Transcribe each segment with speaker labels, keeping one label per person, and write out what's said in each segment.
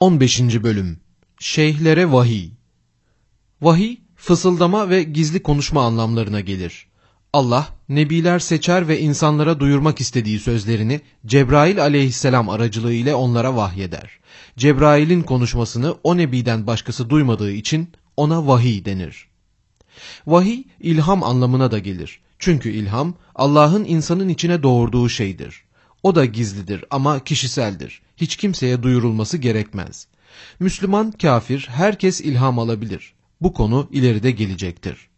Speaker 1: 15. Bölüm Şeyhlere Vahiy Vahiy, fısıldama ve gizli konuşma anlamlarına gelir. Allah, nebiler seçer ve insanlara duyurmak istediği sözlerini Cebrail aleyhisselam aracılığıyla onlara vahyeder. Cebrail'in konuşmasını o nebiden başkası duymadığı için ona vahiy denir. Vahiy, ilham anlamına da gelir. Çünkü ilham, Allah'ın insanın içine doğurduğu şeydir. O da gizlidir ama kişiseldir. Hiç kimseye duyurulması gerekmez. Müslüman, kafir, herkes ilham alabilir. Bu konu ileride gelecektir.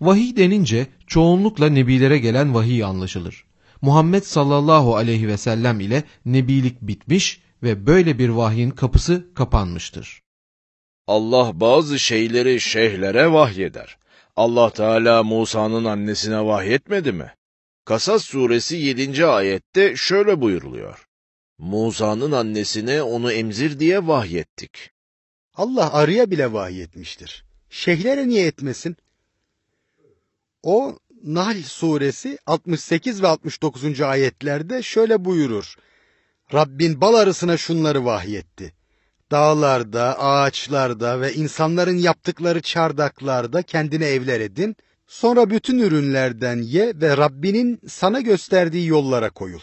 Speaker 1: Vahiy denince çoğunlukla nebilere gelen vahiy anlaşılır. Muhammed sallallahu aleyhi ve sellem ile nebilik bitmiş ve böyle bir vahyin kapısı kapanmıştır.
Speaker 2: Allah bazı şeyleri şeyhlere vahyeder. Allah Teala Musa'nın annesine vahyetmedi mi? Kasas suresi 7. ayette şöyle buyuruluyor. Musa'nın annesine onu emzir diye vahyettik.
Speaker 3: Allah arıya bile vahyetmiştir. Şeyhlere niye etmesin? O Nahl suresi 68 ve 69. ayetlerde şöyle buyurur. Rabbin bal arısına şunları vahyetti. Dağlarda, ağaçlarda ve insanların yaptıkları çardaklarda kendine evler edin. Sonra bütün ürünlerden ye ve Rabbinin sana gösterdiği yollara koyul.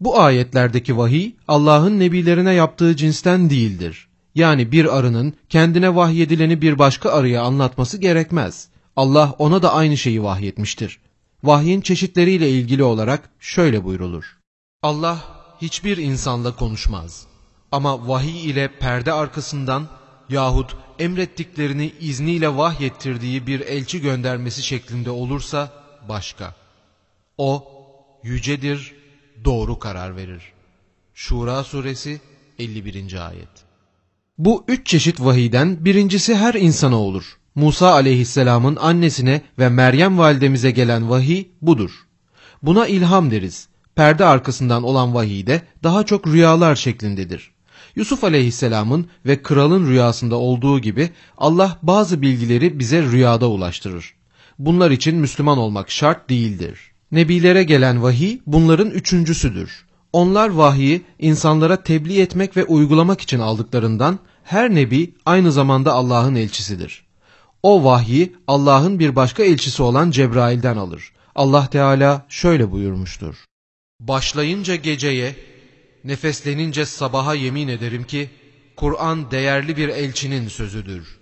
Speaker 1: Bu ayetlerdeki vahiy Allah'ın nebilerine yaptığı cinsten değildir. Yani bir arının kendine vahyedileni bir başka arıya anlatması gerekmez. Allah ona da aynı şeyi vahyetmiştir. Vahyin çeşitleriyle ilgili olarak şöyle buyrulur. Allah hiçbir insanla konuşmaz. Ama vahiy ile perde arkasından yahut emrettiklerini izniyle vahyettirdiği bir elçi göndermesi şeklinde olursa başka. O yücedir, doğru karar verir. Şura suresi 51. ayet. Bu üç çeşit vahiyden birincisi her insana olur. Musa aleyhisselamın annesine ve Meryem validemize gelen vahiy budur. Buna ilham deriz. Perde arkasından olan vahiy de daha çok rüyalar şeklindedir. Yusuf aleyhisselamın ve kralın rüyasında olduğu gibi Allah bazı bilgileri bize rüyada ulaştırır. Bunlar için Müslüman olmak şart değildir. Nebilere gelen vahiy bunların üçüncüsüdür. Onlar vahiyi insanlara tebliğ etmek ve uygulamak için aldıklarından her nebi aynı zamanda Allah'ın elçisidir. O vahyi Allah'ın bir başka elçisi olan Cebrail'den alır. Allah Teala şöyle buyurmuştur. Başlayınca geceye, nefeslenince sabaha yemin ederim ki, Kur'an değerli bir elçinin sözüdür.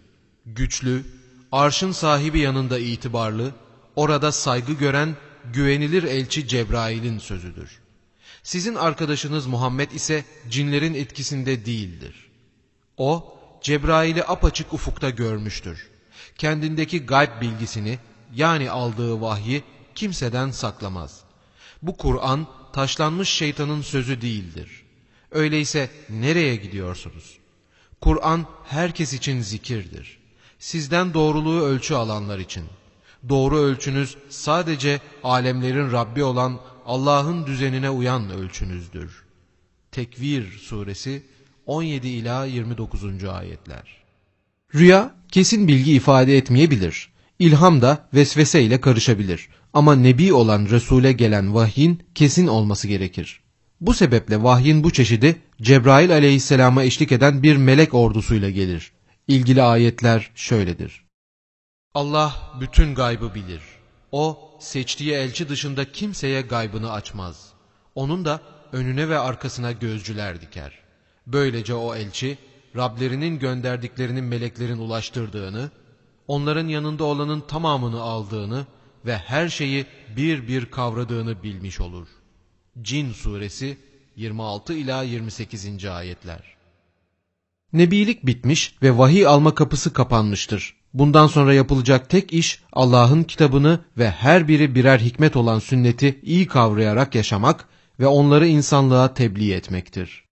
Speaker 1: Güçlü, arşın sahibi yanında itibarlı, orada saygı gören güvenilir elçi Cebrail'in sözüdür. Sizin arkadaşınız Muhammed ise cinlerin etkisinde değildir. O, Cebrail'i apaçık ufukta görmüştür. Kendindeki gayb bilgisini, yani aldığı vahyi kimseden saklamaz. Bu Kur'an, taşlanmış şeytanın sözü değildir. Öyleyse nereye gidiyorsunuz? Kur'an herkes için zikirdir. Sizden doğruluğu ölçü alanlar için. Doğru ölçünüz sadece alemlerin Rabbi olan Allah'ın düzenine uyan ölçünüzdür. Tekvir suresi 17 ila 29. ayetler. Rüya kesin bilgi ifade etmeyebilir. İlham da vesvese ile karışabilir. Ama nebi olan Resul'e gelen vahyin kesin olması gerekir. Bu sebeple vahyin bu çeşidi Cebrail aleyhisselama eşlik eden bir melek ordusuyla gelir. İlgili ayetler şöyledir. Allah bütün gaybı bilir. O seçtiği elçi dışında kimseye gaybını açmaz. Onun da önüne ve arkasına gözcüler diker. Böylece o elçi Rablerinin gönderdiklerini meleklerin ulaştırdığını, onların yanında olanın tamamını aldığını ve her şeyi bir bir kavradığını bilmiş olur. Cin suresi 26 ila 28. ayetler. Nebilik bitmiş ve vahiy alma kapısı kapanmıştır. Bundan sonra yapılacak tek iş Allah'ın kitabını ve her biri birer hikmet olan sünneti iyi kavrayarak yaşamak ve onları insanlığa tebliğ etmektir.